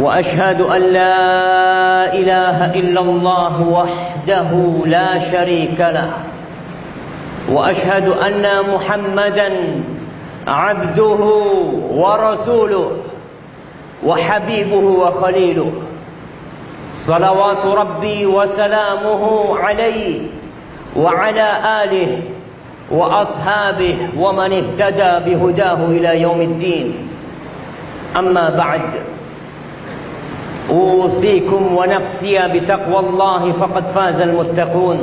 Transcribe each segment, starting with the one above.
وأشهد أن لا إله إلا الله وحده لا شريك له. وأشهد أن محمدا عبده ورسوله وحبيبه وخليله. صلوات ربي وسلامه عليه وعلى آله وأصحابه ومن اهتدى بهداه إلى يوم الدين. أما بعد أوصيكم ونفسي بتقوى الله فقد فاز المتقون.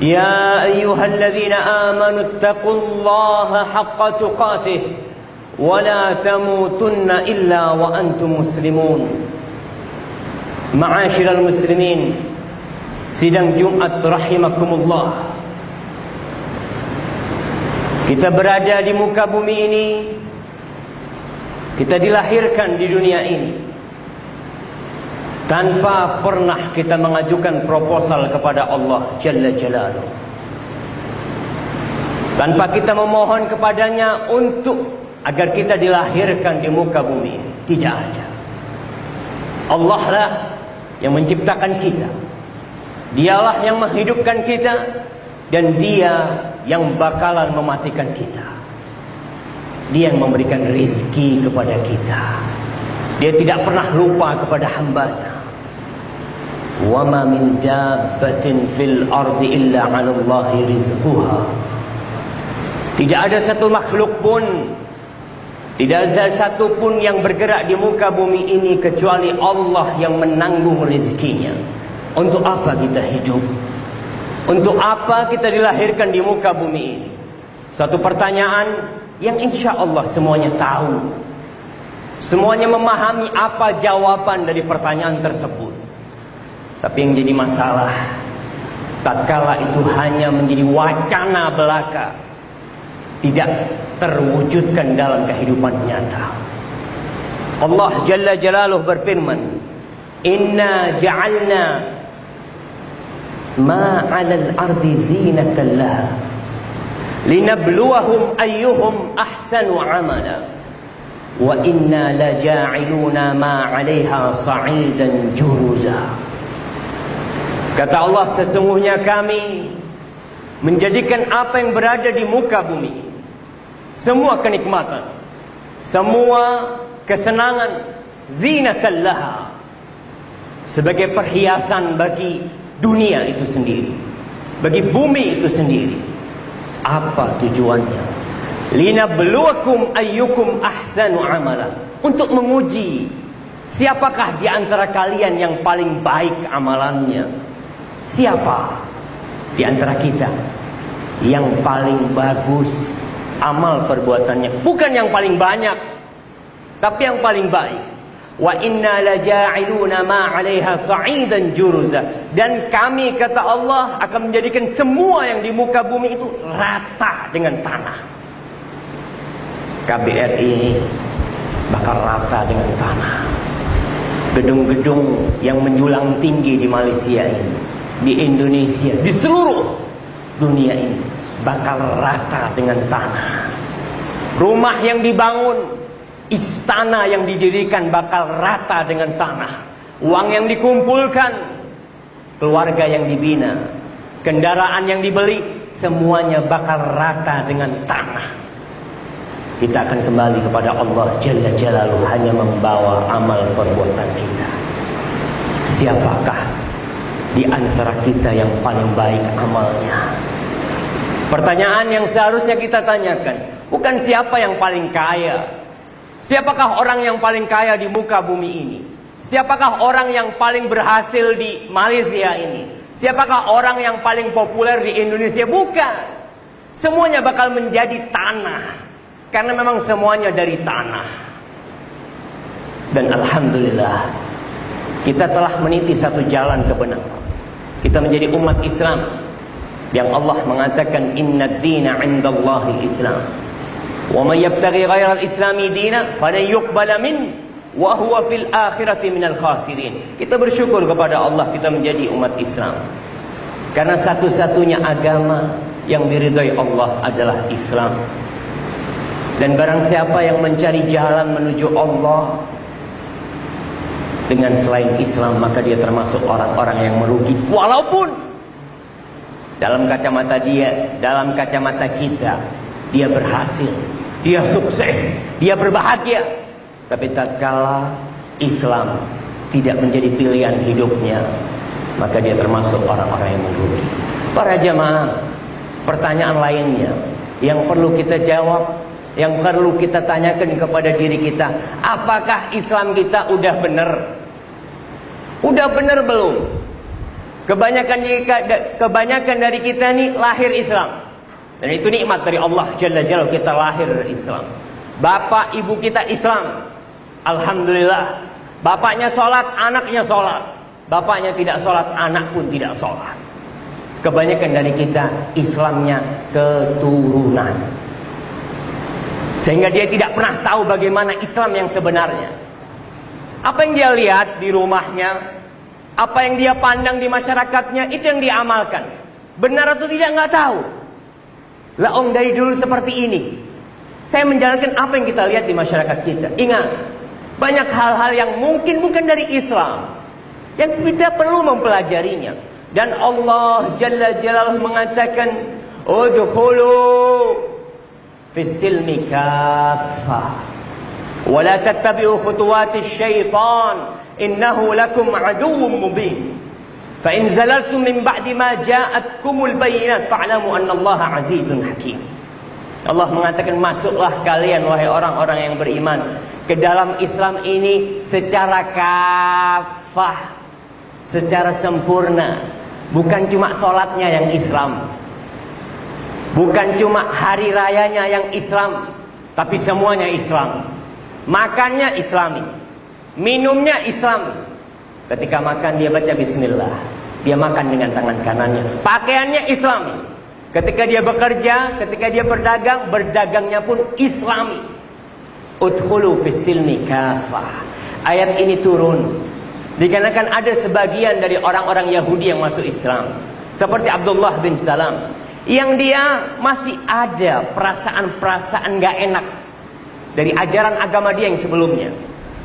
يا أيها الذين آمنوا اتقوا الله حق تقاته ولا تموتن إلا وأنتم مسلمون. معاشر المسلمين sidang Jumat rahimakumullah kita berada di muka bumi ini kita dilahirkan di dunia ini. Tanpa pernah kita mengajukan proposal kepada Allah Jalla Jalaluh. Tanpa kita memohon kepadanya untuk agar kita dilahirkan di muka bumi tidak ada. Allah lah yang menciptakan kita. Dialah yang menghidupkan kita dan dia yang bakalan mematikan kita. Dia yang memberikan rizki kepada kita. Dia tidak pernah lupa kepada hambanya وَمَا مِنْ دَابَّةٍ فِي الْأَرْضِ إِلَّا عَلَى اللَّهِ رِزْقُهَا Tidak ada satu makhluk pun Tidak ada satu pun yang bergerak di muka bumi ini Kecuali Allah yang menanggung rezekinya Untuk apa kita hidup? Untuk apa kita dilahirkan di muka bumi ini? Satu pertanyaan yang insya Allah semuanya tahu Semuanya memahami apa jawaban dari pertanyaan tersebut tapi yang jadi masalah tatkala itu hanya menjadi wacana belaka tidak terwujudkan dalam kehidupan nyata. Allah Jalla Jalaluh berfirman, "Inna ja'alna ma 'alal ardi zinatan laha linabluwahum ayyuhum ahsanu 'amala inna laja'iluna ma 'alaiha sa'idan juruza." Kata Allah sesungguhnya kami menjadikan apa yang berada di muka bumi semua kenikmatan semua kesenangan zinatan laha sebagai perhiasan bagi dunia itu sendiri bagi bumi itu sendiri. Apa tujuannya? Linabluwakum ayyukum ahsanu amala. Untuk menguji siapakah di antara kalian yang paling baik amalannya Siapa di antara kita yang paling bagus amal perbuatannya? Bukan yang paling banyak, tapi yang paling baik. Wa inna laja'iluna ma 'alaiha sa'idan juruza. Dan kami kata Allah akan menjadikan semua yang di muka bumi itu rata dengan tanah. KBRI bakal rata dengan tanah. Gedung-gedung yang menjulang tinggi di Malaysia ini di Indonesia, di seluruh dunia ini bakal rata dengan tanah. Rumah yang dibangun, istana yang didirikan bakal rata dengan tanah. Uang yang dikumpulkan, keluarga yang dibina, kendaraan yang dibeli, semuanya bakal rata dengan tanah. Kita akan kembali kepada Allah Jalla Jalaluh hanya membawa amal perbuatan kita. Siapakah di antara kita yang paling baik amalnya. Pertanyaan yang seharusnya kita tanyakan, bukan siapa yang paling kaya. Siapakah orang yang paling kaya di muka bumi ini? Siapakah orang yang paling berhasil di Malaysia ini? Siapakah orang yang paling populer di Indonesia? Bukan. Semuanya bakal menjadi tanah. Karena memang semuanya dari tanah. Dan Alhamdulillah kita telah meniti satu jalan kebenaran. Kita menjadi umat Islam yang Allah mengatakan inna dina indallahi Islam. Wa may yabtaghi ghayra al-islami dina falan yuqbala min wa huwa fil akhirati minal khasirin. Kita bersyukur kepada Allah kita menjadi umat Islam. Karena satu-satunya agama yang diridhai Allah adalah Islam. Dan barang siapa yang mencari jalan menuju Allah dengan selain Islam maka dia termasuk orang-orang yang merugi walaupun dalam kacamata dia, dalam kacamata kita, dia berhasil, dia sukses, dia berbahagia. Tapi tatkala Islam tidak menjadi pilihan hidupnya, maka dia termasuk orang-orang yang merugi. Para jamaah, pertanyaan lainnya yang perlu kita jawab, yang perlu kita tanyakan kepada diri kita, apakah Islam kita udah benar? Udah benar belum? Kebanyakan kebanyakan dari kita ni lahir Islam. Dan itu nikmat dari Allah Jalla Jalla kita lahir Islam. Bapak ibu kita Islam. Alhamdulillah. Bapaknya sholat, anaknya sholat. Bapaknya tidak sholat, anak pun tidak sholat. Kebanyakan dari kita Islamnya keturunan. Sehingga dia tidak pernah tahu bagaimana Islam yang sebenarnya. Apa yang dia lihat di rumahnya, apa yang dia pandang di masyarakatnya itu yang diamalkan. Benar atau tidak nggak tahu. Om dari dulu seperti ini. Saya menjalankan apa yang kita lihat di masyarakat kita. Ingat, banyak hal-hal yang mungkin bukan dari Islam. Yang kita perlu mempelajarinya. Dan Allah Jalla Jalaluhu mengatakan, Udhulu fisilmi kafah. Tattabi'u khutuwati syaitan innahu lakum aduwwum mubin fa in zalaltum min ba'di ma ja'atkumul bayyinat fa'lamu anna Allah azizun hakim Allah mengatakan masuklah kalian wahai orang-orang yang beriman ke dalam Islam ini secara kafah secara sempurna. Bukan cuma sholatnya yang Islam. Bukan cuma hari rayanya yang Islam tapi semuanya Islam makannya Islami Minumnya Islam. Ketika makan dia baca bismillah. Dia makan dengan tangan kanannya. Pakaiannya Islam. Ketika dia bekerja, ketika dia berdagang, berdagangnya pun Islami. Udkhulu fisilmi kafah. Ayat ini turun dikarenakan ada sebagian dari orang-orang Yahudi yang masuk Islam. Seperti Abdullah bin Salam yang dia masih ada perasaan-perasaan gak enak dari ajaran agama dia yang sebelumnya.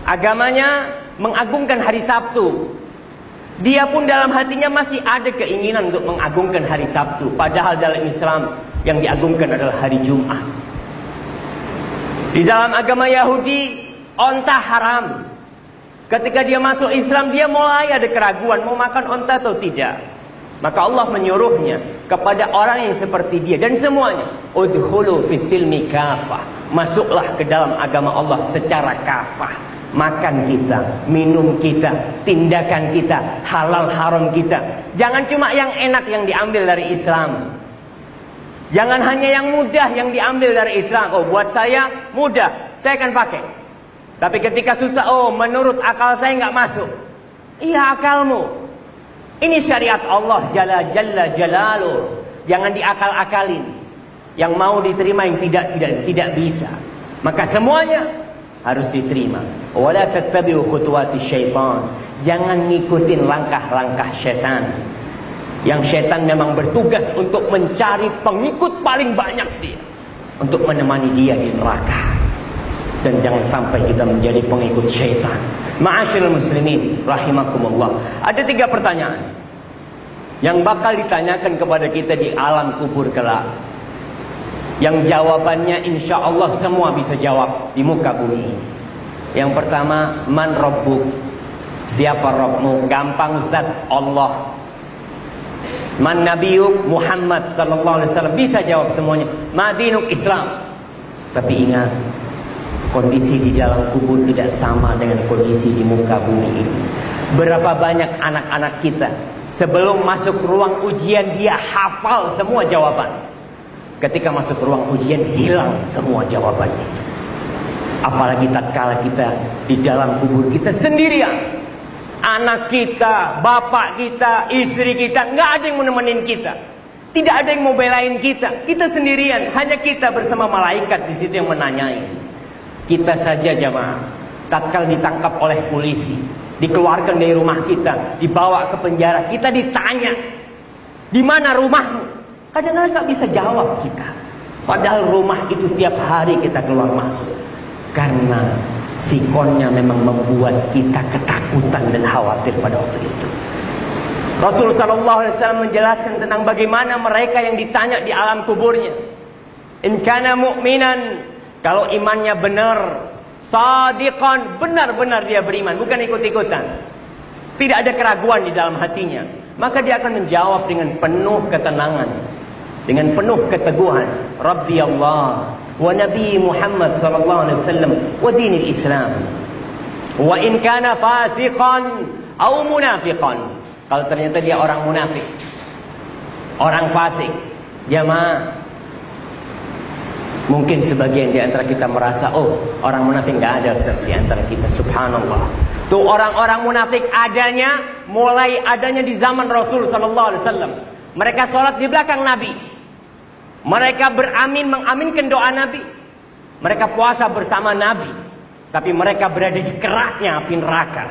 Agamanya mengagungkan hari Sabtu. Dia pun dalam hatinya masih ada keinginan untuk mengagungkan hari Sabtu. Padahal dalam Islam yang diagungkan adalah hari Jumat. Di dalam agama Yahudi, onta haram. Ketika dia masuk Islam, dia mulai ada keraguan mau makan onta atau tidak. Maka Allah menyuruhnya kepada orang yang seperti dia dan semuanya, udkhulu fisilmi kafah. Masuklah ke dalam agama Allah secara kafah makan kita, minum kita, tindakan kita, halal haram kita. Jangan cuma yang enak yang diambil dari Islam. Jangan hanya yang mudah yang diambil dari Islam. Oh, buat saya mudah, saya akan pakai. Tapi ketika susah, oh, menurut akal saya nggak masuk. Iya akalmu. Ini syariat Allah Jalla Jalla Jalalu. Jangan diakal-akalin. Yang mau diterima yang tidak tidak tidak bisa. Maka semuanya harus diterima. Wala tattabi'u khutuwati syaitan. Jangan ngikutin langkah-langkah setan. Yang setan memang bertugas untuk mencari pengikut paling banyak dia. Untuk menemani dia di neraka. Dan jangan sampai kita menjadi pengikut syaitan. Ma'asyil muslimin rahimakumullah. Ada tiga pertanyaan yang bakal ditanyakan kepada kita di alam kubur kelak. Yang jawabannya insya Allah semua bisa jawab di muka bumi Yang pertama, man robbuk. Siapa Robmu? Gampang Ustaz, Allah. Man nabiyuk Muhammad sallallahu alaihi wasallam bisa jawab semuanya. Madinuk Islam. Tapi ingat, kondisi di dalam kubur tidak sama dengan kondisi di muka bumi ini. Berapa banyak anak-anak kita sebelum masuk ruang ujian dia hafal semua jawaban. Ketika masuk ruang ujian hilang semua jawaban itu. Apalagi tatkala kita di dalam kubur kita sendirian. Anak kita, bapak kita, istri kita, nggak ada yang menemenin kita. Tidak ada yang mau belain kita. Kita sendirian, hanya kita bersama malaikat di situ yang menanyai. Kita saja jamaah, tatkala ditangkap oleh polisi, dikeluarkan dari rumah kita, dibawa ke penjara, kita ditanya, di mana rumahmu? Kadang-kadang nggak bisa jawab kita. Padahal rumah itu tiap hari kita keluar masuk. Karena sikonnya memang membuat kita ketakutan dan khawatir pada waktu itu. Rasul Shallallahu Alaihi Wasallam menjelaskan tentang bagaimana mereka yang ditanya di alam kuburnya. In kana mu'minan kalau imannya benar, sadiqan benar-benar dia beriman, bukan ikut-ikutan. Tidak ada keraguan di dalam hatinya, maka dia akan menjawab dengan penuh ketenangan, dengan penuh keteguhan. Rabbi Allah wa Nabi Muhammad sallallahu alaihi wasallam wa dinil Islam. Wa in kana fasiqan atau munafiqan. Kalau ternyata dia orang munafik, orang fasik, jamaah Mungkin sebagian di antara kita merasa, oh orang munafik nggak ada Ustaz di antara kita. Subhanallah. Tuh orang-orang munafik adanya, mulai adanya di zaman Rasul Sallallahu Alaihi Wasallam. Mereka sholat di belakang Nabi. Mereka beramin mengaminkan doa Nabi. Mereka puasa bersama Nabi. Tapi mereka berada di keraknya api neraka.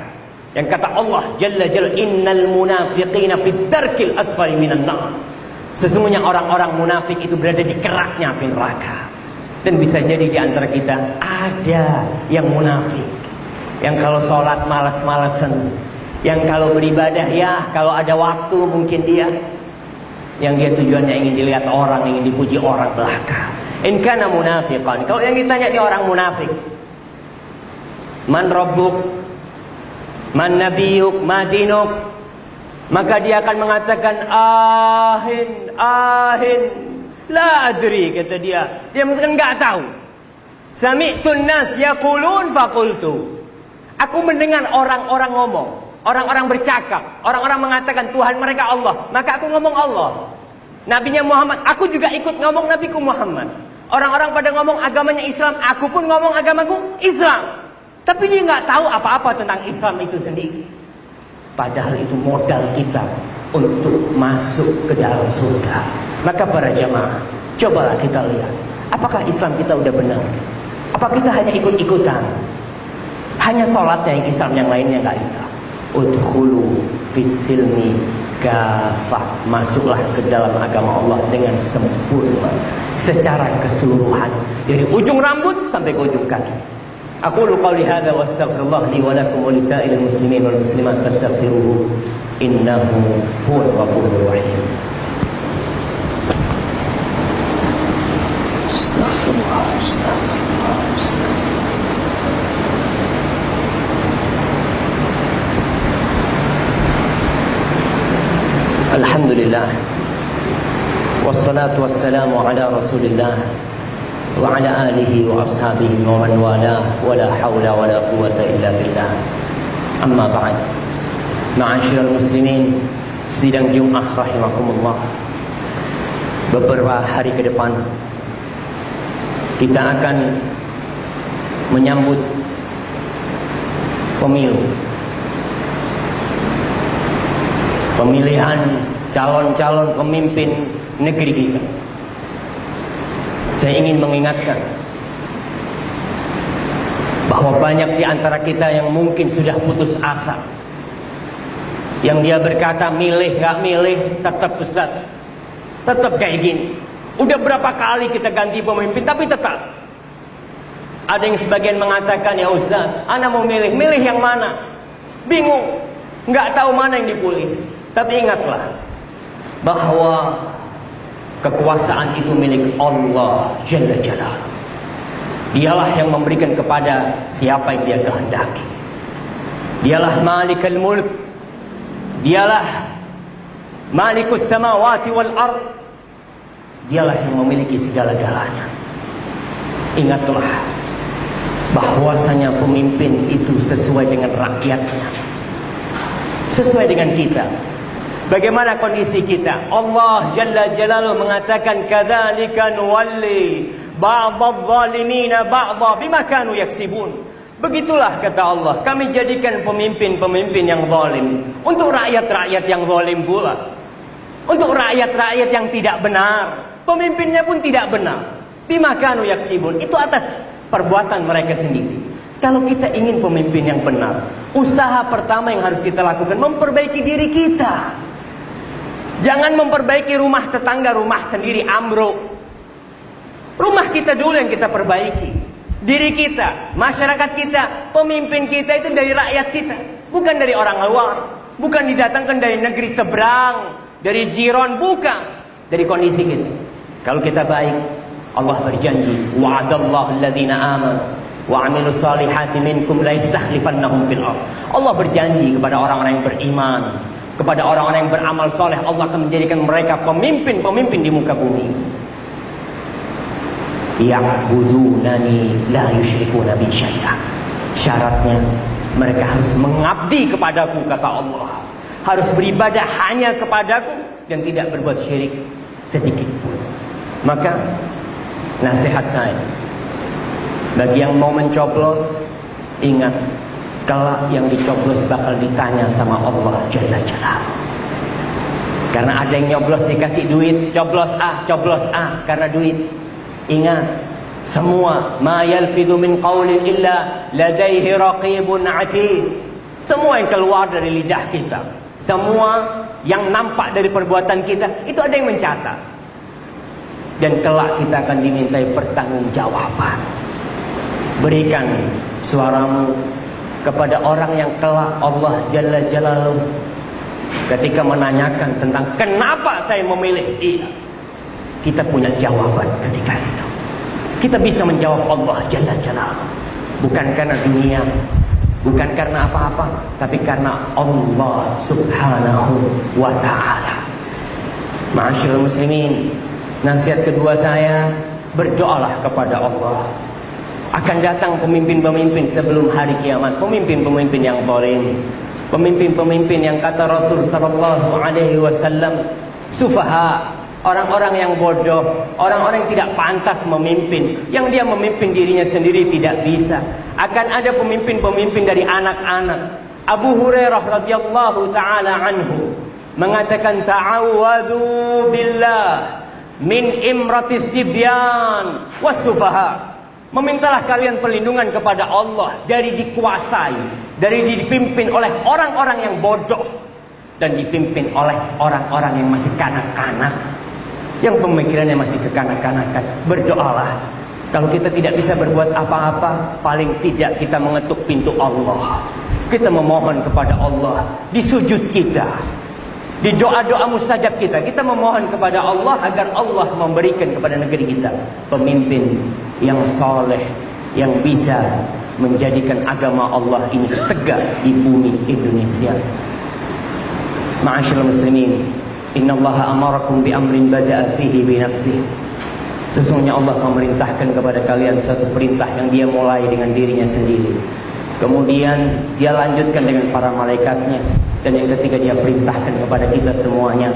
Yang kata Allah Jalla Jalla innal munafiqina fid darkil asfali minan. Sesungguhnya orang-orang munafik itu berada di keraknya api neraka. Dan bisa jadi di antara kita ada yang munafik. Yang kalau sholat malas-malasan. Yang kalau beribadah ya kalau ada waktu mungkin dia yang dia tujuannya ingin dilihat orang, ingin dipuji orang belaka. In kana munafiqan. Kalau yang ditanya dia orang munafik. Man rabbuk? Man nabiyuk? Ma dinuk? Maka dia akan mengatakan ahin, ahin. La adri kata dia. Dia mengatakan enggak tahu. Sami'tun nas yaqulun faqultu. Aku mendengar orang-orang ngomong. Orang-orang bercakap, orang-orang mengatakan Tuhan mereka Allah, maka aku ngomong Allah. Nabinya Muhammad, aku juga ikut ngomong Nabiku Muhammad. Orang-orang pada ngomong agamanya Islam, aku pun ngomong agamaku Islam. Tapi dia nggak tahu apa-apa tentang Islam itu sendiri. Padahal itu modal kita untuk masuk ke dalam surga. Maka para jamaah, cobalah kita lihat, apakah Islam kita udah benar? Apa kita hanya ikut-ikutan? Hanya sholatnya yang Islam, yang lainnya nggak Islam. Udhulu fisilmi gafah Masuklah ke dalam agama Allah dengan sempurna Secara keseluruhan Dari ujung rambut sampai ke ujung kaki Aku qawli hadha wa astaghfirullah li wa lakum wa lisa'il muslimin wal muslimat fastaghfiruhu innahu huwal ghafurur rahim Alhamdulillah. Wassalatu wassalamu ala rasulillah Wa ala alihi wa ashabihi wa man wala Wa hawla wa quwata illa billah. Amma ba'd. Ma'asyiral muslimin Sidang Jum'ah rahimakumullah. Beberapa hari ke depan Kita akan Menyambut Pemilu. Pemilihan calon-calon pemimpin negeri kita. Saya ingin mengingatkan bahwa banyak di antara kita yang mungkin sudah putus asa. Yang dia berkata milih gak milih tetap besar. Tetap kayak gini. Udah berapa kali kita ganti pemimpin tapi tetap. Ada yang sebagian mengatakan ya Ustaz, Ana mau milih, milih yang mana? Bingung, nggak tahu mana yang dipulih. Tapi ingatlah bahwa kekuasaan itu milik Allah Jalla Jalla. Dialah yang memberikan kepada siapa yang dia kehendaki. Dialah Malikul Mulk. Dialah Malikus Samawati wal Ard. Dialah yang memiliki segala-galanya. Ingatlah bahwasanya pemimpin itu sesuai dengan rakyatnya. Sesuai dengan kita. Bagaimana kondisi kita? Allah Jalla Jalaluhu mengatakan kadzalika nuwalli ba'dadh zalimina ba'dha bima kanu yaksibun. Begitulah kata Allah, kami jadikan pemimpin-pemimpin yang zalim untuk rakyat-rakyat yang zalim pula. Untuk rakyat-rakyat yang tidak benar, pemimpinnya pun tidak benar. Bima kanu yaksibun, itu atas perbuatan mereka sendiri. Kalau kita ingin pemimpin yang benar, usaha pertama yang harus kita lakukan memperbaiki diri kita. Jangan memperbaiki rumah tetangga, rumah sendiri ambruk. Rumah kita dulu yang kita perbaiki diri kita, masyarakat kita, pemimpin kita itu dari rakyat kita, bukan dari orang luar, bukan didatangkan dari negeri seberang, dari jiron, bukan dari kondisi kita. Kalau kita baik, Allah berjanji, wa'adallahu alladhina amanu wa 'amilus salihati minkum la yastakhlifannahum fil. Allah berjanji kepada orang-orang yang beriman, kepada orang-orang yang beramal soleh, Allah akan menjadikan mereka pemimpin-pemimpin di muka bumi ya'budunani la yusyrikuna bi syai'a. Syaratnya mereka harus mengabdi kepadaku kata Allah. Harus beribadah hanya kepadaku dan tidak berbuat syirik sedikit pun. Maka nasihat saya bagi yang mau mencoblos ingat kelak yang dicoblos bakal ditanya sama Allah Jalla Jalla. Karena ada yang nyoblos dikasih duit, coblos ah, coblos ah karena duit. Ingat, semua ma yalfidu min qawlin illa ladaihi raqibun atid. Semua yang keluar dari lidah kita, semua yang nampak dari perbuatan kita, itu ada yang mencatat. Dan kelak kita akan dimintai pertanggungjawaban. Berikan suaramu kepada orang yang kelak Allah Jalla Jalaluh ketika menanyakan tentang kenapa saya memilih dia kita punya jawaban ketika itu. Kita bisa menjawab Allah Jalla Jalla. Bukan karena dunia, bukan karena apa-apa, tapi karena Allah Subhanahu wa taala. Ma'asyiral muslimin, nasihat kedua saya, berdoalah kepada Allah. Akan datang pemimpin-pemimpin sebelum hari kiamat, pemimpin-pemimpin yang zalim. Pemimpin-pemimpin yang kata Rasul sallallahu alaihi wasallam sufaha Orang-orang yang bodoh, orang-orang yang tidak pantas memimpin, yang dia memimpin dirinya sendiri tidak bisa. Akan ada pemimpin-pemimpin dari anak-anak. Abu Hurairah radhiyallahu taala anhu mengatakan ta'awwadhu billah min imrati sibyan wasufaha. Memintalah kalian perlindungan kepada Allah dari dikuasai, dari dipimpin oleh orang-orang yang bodoh dan dipimpin oleh orang-orang yang masih kanak-kanak. Yang pemikirannya masih kekanak-kanakan. Berdoalah Kalau kita tidak bisa berbuat apa-apa Paling tidak kita mengetuk pintu Allah. Kita memohon kepada Allah Di sujud kita Di doa-doa mustajab kita Kita memohon kepada Allah Agar Allah memberikan kepada negeri kita Pemimpin yang soleh Yang bisa menjadikan agama Allah ini tegak di bumi Indonesia Ma'asyil muslimin Inna Allah amarakum bi amrin bada'a fihi bi nafsih. Sesungguhnya Allah memerintahkan kepada kalian satu perintah yang dia mulai dengan dirinya sendiri. Kemudian dia lanjutkan dengan para malaikatnya. dan yang ketiga dia perintahkan kepada kita semuanya.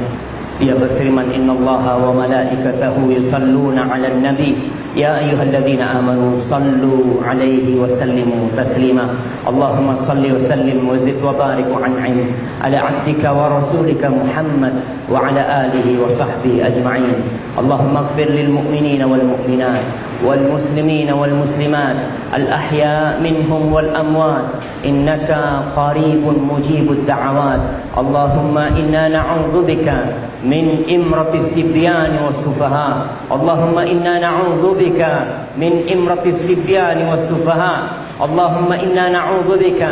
Dia berfirman innallaha wa malaikatahu yusalluna 'alan nabi. Ya ayyuhalladzina amanu sallu 'alaihi wa sallimu taslima. Allahumma salli wa sallim wa zid wa barik wa an'im ala 'abdika wa rasulika muhammad wa ala alihi wa sahbihi ajma'in. اللهم اغفر للمؤمنين والمؤمنات والمسلمين والمسلمات الأحياء منهم والأموات إنك قريب مجيب الدعوات اللهم إنا نعوذ بك من إمرة السبيان والسفهاء اللهم إنا نعوذ بك من إمرة السبيان والسفهاء اللهم إنا نعوذ بك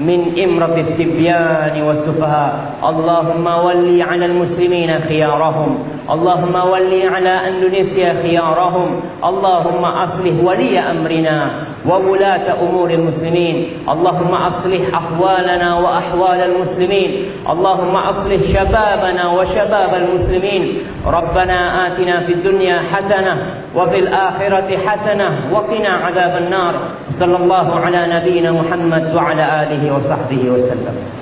من إمرة السبيان والسفهاء. اللهم ولي على المسلمين خيارهم. اللهم ولي على أندونيسيا خيارهم. اللهم أصلح ولي أمرنا وولاة أمور المسلمين. اللهم أصلح أحوالنا وأحوال المسلمين. اللهم أصلح شبابنا وشباب المسلمين. ربنا آتنا في الدنيا حسنة وفي الآخرة حسنة وقنا عذاب النار. صلى الله على نبينا محمد وعلى آله وصحبه وسلم.